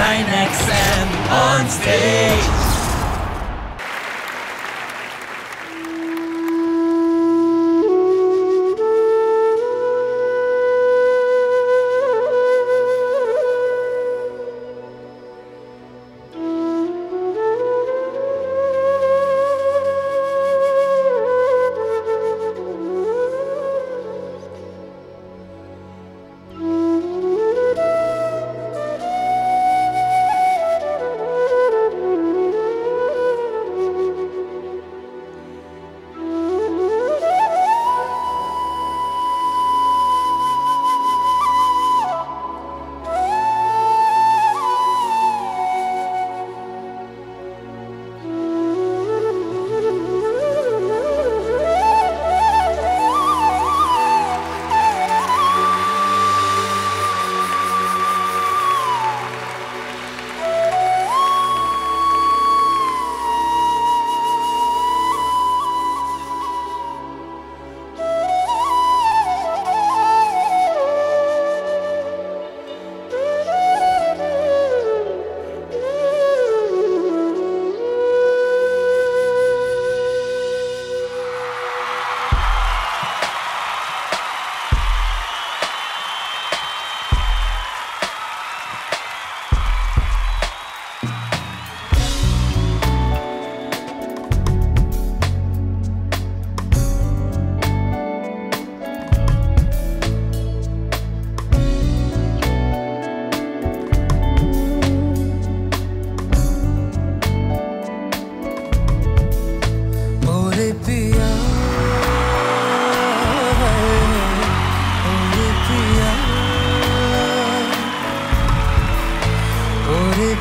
9XM on stage.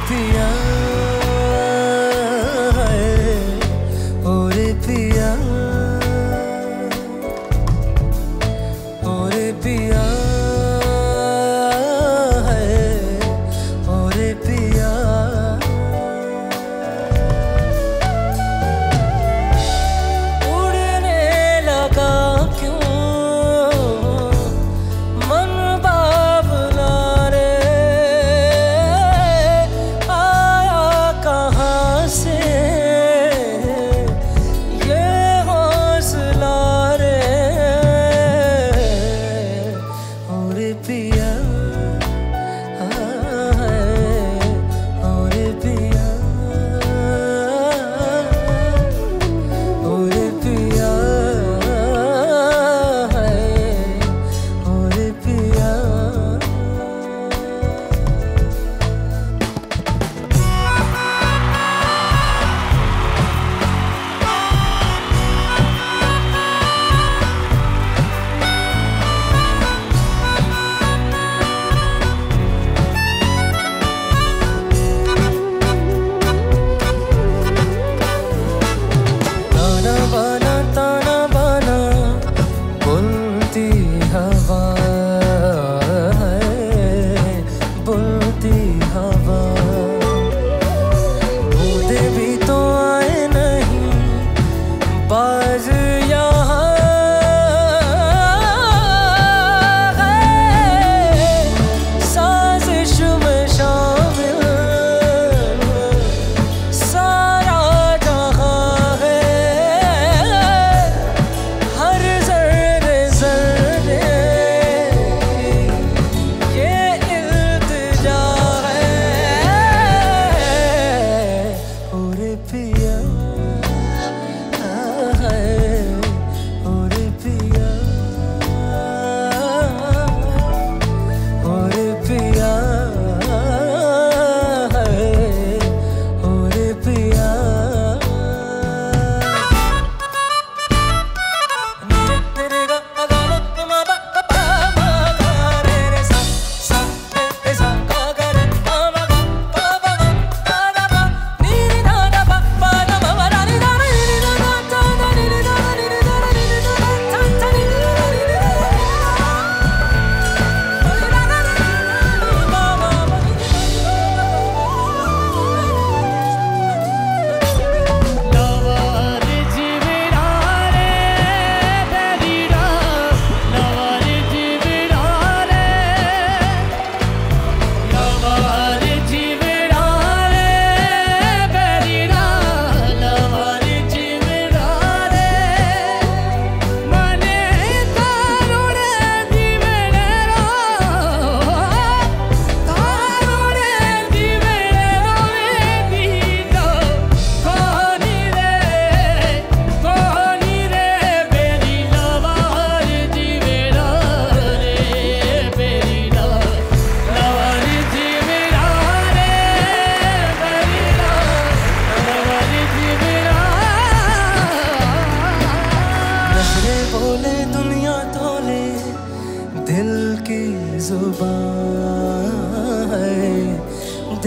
the end.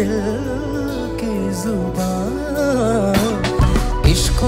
दिल की ज़ुबान। इश्क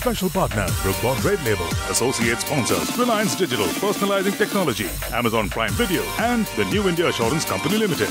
Special partner, Brooke Bond Red Label. Associate sponsors, Reliance Digital, Personalizing Technology, Amazon Prime Video, and the New India Assurance Company Limited.